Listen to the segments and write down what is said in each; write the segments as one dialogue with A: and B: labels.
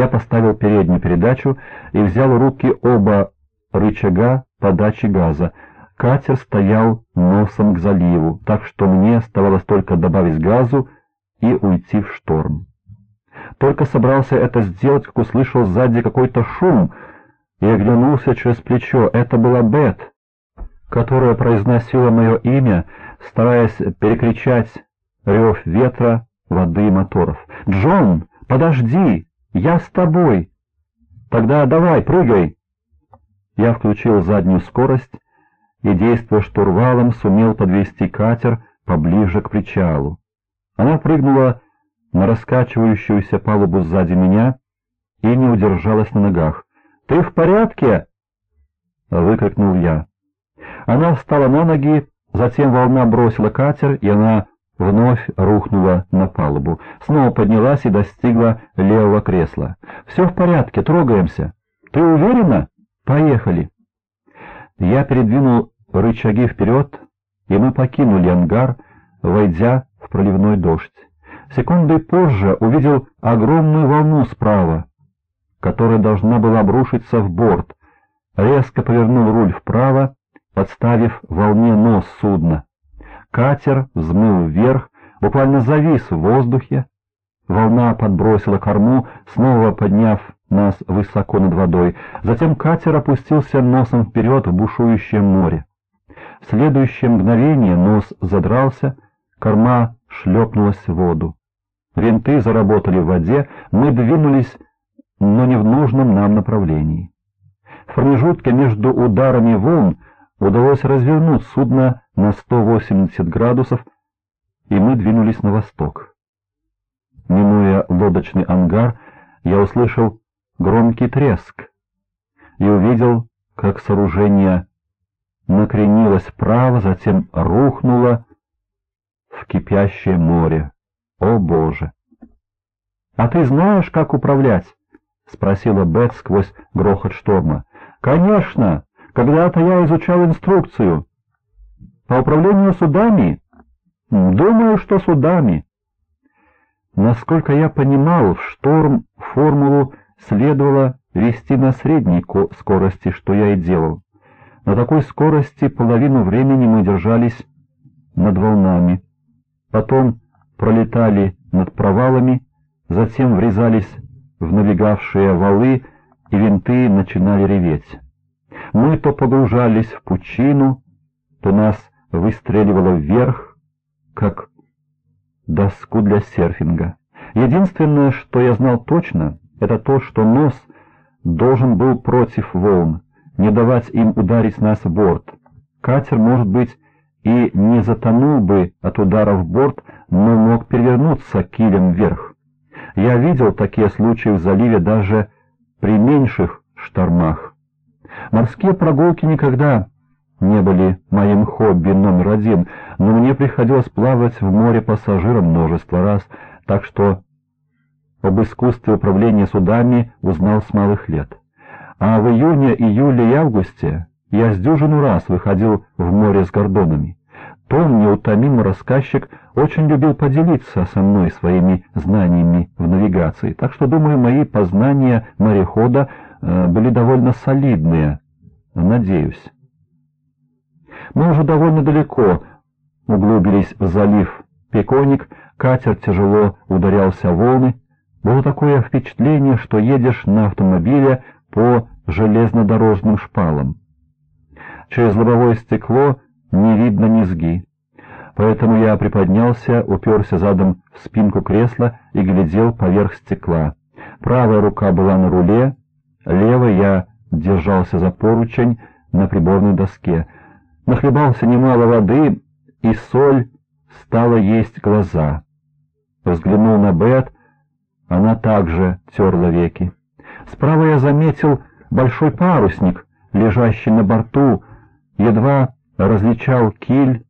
A: Я поставил переднюю передачу и взял в руки оба рычага подачи газа. Катер стоял носом к заливу, так что мне оставалось только добавить газу и уйти в шторм. Только собрался это сделать, как услышал сзади какой-то шум и оглянулся через плечо. Это была Бет, которая произносила мое имя, стараясь перекричать рев ветра, воды и моторов. «Джон, подожди! Я с тобой!» «Тогда давай, прыгай!» Я включил заднюю скорость и, действуя штурвалом, сумел подвести катер поближе к причалу. Она прыгнула на раскачивающуюся палубу сзади меня и не удержалась на ногах. «Ты в порядке?» — выкрикнул я. Она встала на ноги, затем волна бросила катер, и она вновь рухнула на палубу. Снова поднялась и достигла левого кресла. «Все в порядке, трогаемся. Ты уверена? Поехали!» Я передвинул рычаги вперед, и мы покинули ангар, войдя в проливной дождь. Секундой позже увидел огромную волну справа, которая должна была обрушиться в борт. Резко повернул руль вправо, подставив волне нос судна. Катер взмыл вверх, буквально завис в воздухе. Волна подбросила корму, снова подняв нас высоко над водой. Затем катер опустился носом вперед в бушующее море. В следующее мгновение нос задрался, корма шлепнулась в воду. Винты заработали в воде, мы двинулись, но не в нужном нам направлении. В промежутке между ударами волн удалось развернуть судно на 180 градусов, и мы двинулись на восток. Минуя лодочный ангар, я услышал громкий треск и увидел, как сооружение накренилось вправо, затем рухнуло в кипящее море. О, Боже! — А ты знаешь, как управлять? — спросила Бет сквозь грохот шторма. — Конечно! Когда-то я изучал инструкцию. По управлению судами? Думаю, что судами. Насколько я понимал, в шторм формулу следовало вести на средней скорости, что я и делал. На такой скорости половину времени мы держались над волнами. Потом пролетали над провалами, затем врезались в набегавшие валы, и винты начинали реветь. Мы то погружались в пучину, то нас выстреливало вверх, как доску для серфинга. Единственное, что я знал точно, это то, что нос должен был против волн, не давать им ударить нас в борт. Катер, может быть, и не затонул бы от удара в борт, но мог перевернуться килем вверх. Я видел такие случаи в заливе даже при меньших штормах. Морские прогулки никогда не были моим хобби номер один, но мне приходилось плавать в море пассажирам множество раз, так что об искусстве управления судами узнал с малых лет. А в июне, июле и августе я с дюжину раз выходил в море с гордонами. Том, неутомимый рассказчик, очень любил поделиться со мной своими знаниями в навигации, так что, думаю, мои познания морехода э, были довольно солидные, надеюсь. Мы уже довольно далеко углубились в залив Пеконик, катер тяжело ударялся в волны. Было такое впечатление, что едешь на автомобиле по железнодорожным шпалам. Через лобовое стекло не видно низги. Поэтому я приподнялся, уперся задом в спинку кресла и глядел поверх стекла. Правая рука была на руле, левой я держался за поручень на приборной доске. Нахлебался немало воды, и соль стала есть глаза. Взглянул на Бет, она также терла веки. Справа я заметил большой парусник, лежащий на борту, едва различал киль,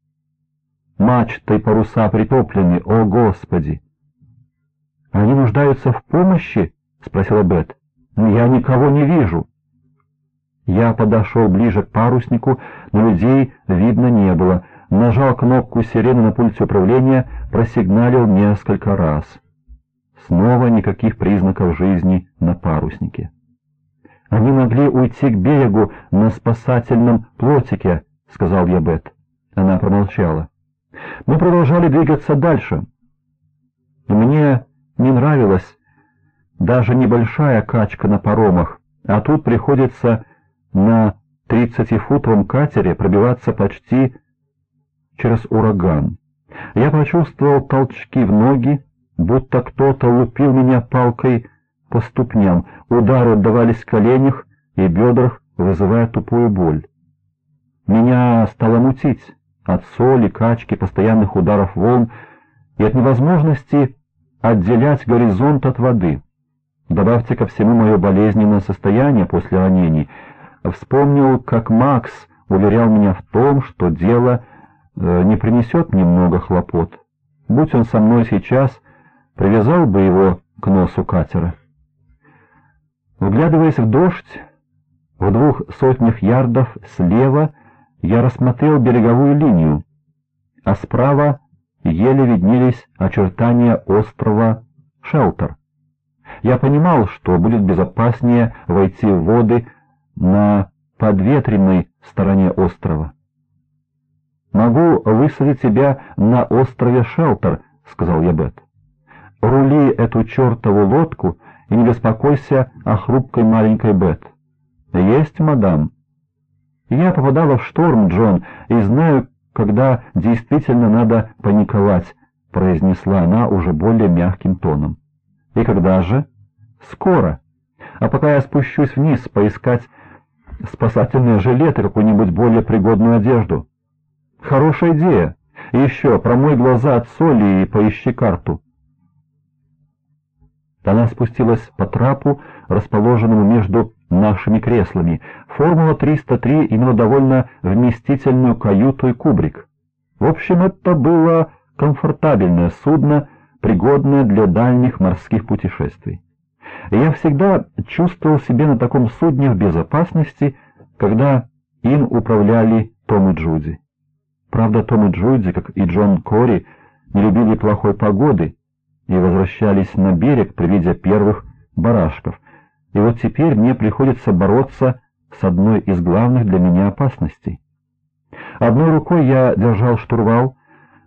A: мачта и паруса притоплены, о Господи! — Они нуждаются в помощи? — спросила Бет. — Я никого не вижу. Я подошел ближе к паруснику, но людей видно не было. Нажал кнопку сирены на пульте управления, просигналил несколько раз. Снова никаких признаков жизни на паруснике. «Они могли уйти к берегу на спасательном плотике», — сказал я Бет. Она промолчала. Мы продолжали двигаться дальше. Мне не нравилась даже небольшая качка на паромах, а тут приходится на тридцатифутовом катере пробиваться почти через ураган. Я почувствовал толчки в ноги, будто кто-то лупил меня палкой по ступням, удары отдавались в коленях и бедрах, вызывая тупую боль. Меня стало мутить от соли, качки, постоянных ударов волн и от невозможности отделять горизонт от воды. Добавьте ко всему мое болезненное состояние после ранений. Вспомнил, как Макс уверял меня в том, что дело э, не принесет мне много хлопот. Будь он со мной сейчас, привязал бы его к носу катера. Вглядываясь в дождь, в двух сотнях ярдов слева я рассмотрел береговую линию, а справа еле виднелись очертания острова Шелтер. Я понимал, что будет безопаснее войти в воды на подветренной стороне острова. «Могу высадить тебя на острове Шелтер», — сказал я Бет. «Рули эту чертову лодку и не беспокойся о хрупкой маленькой Бет». «Есть, мадам». «Я попадала в шторм, Джон, и знаю, когда действительно надо паниковать», — произнесла она уже более мягким тоном. «И когда же?» «Скоро. А пока я спущусь вниз поискать спасательные жилеты, какую-нибудь более пригодную одежду». «Хорошая идея. И еще, промой глаза от соли и поищи карту». Она спустилась по трапу, расположенному между нашими креслами. Формула 303 имела довольно вместительную каюту и кубрик. В общем, это было комфортабельное судно, пригодное для дальних морских путешествий. Я всегда чувствовал себя на таком судне в безопасности, когда им управляли Том и Джуди. Правда, Том и Джуди, как и Джон Кори, не любили плохой погоды и возвращались на берег при виде первых барашков — и вот теперь мне приходится бороться с одной из главных для меня опасностей. Одной рукой я держал штурвал,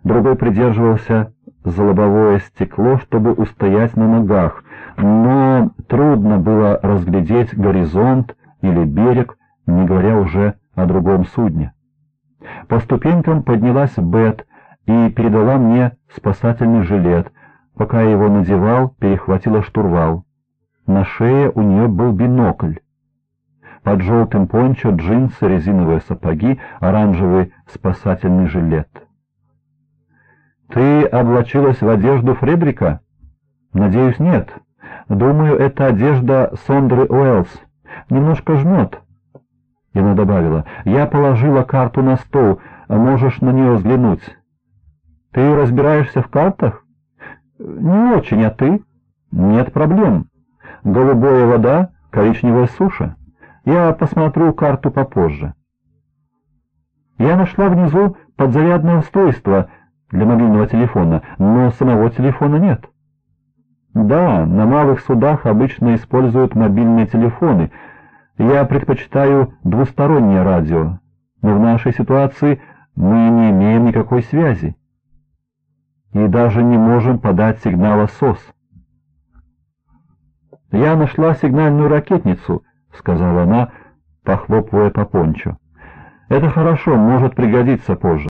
A: другой придерживался за лобовое стекло, чтобы устоять на ногах, но трудно было разглядеть горизонт или берег, не говоря уже о другом судне. По ступенькам поднялась Бет и передала мне спасательный жилет. Пока я его надевал, перехватила штурвал. На шее у нее был бинокль. Под желтым пончо джинсы, резиновые сапоги, оранжевый спасательный жилет. «Ты облачилась в одежду Фредрика?» «Надеюсь, нет. Думаю, это одежда Сондры Уэллс. Немножко жмет». И она добавила, «Я положила карту на стол, можешь на нее взглянуть». «Ты разбираешься в картах?» «Не очень, а ты?» «Нет проблем голубая вода, коричневая суша. Я посмотрю карту попозже. Я нашла внизу подзарядное устройство для мобильного телефона, но самого телефона нет. Да, на малых судах обычно используют мобильные телефоны. Я предпочитаю двустороннее радио, но в нашей ситуации мы не имеем никакой связи и даже не можем подать сигнала СОС. «Я нашла сигнальную ракетницу», — сказала она, похлопывая по пончо. «Это хорошо, может пригодиться позже».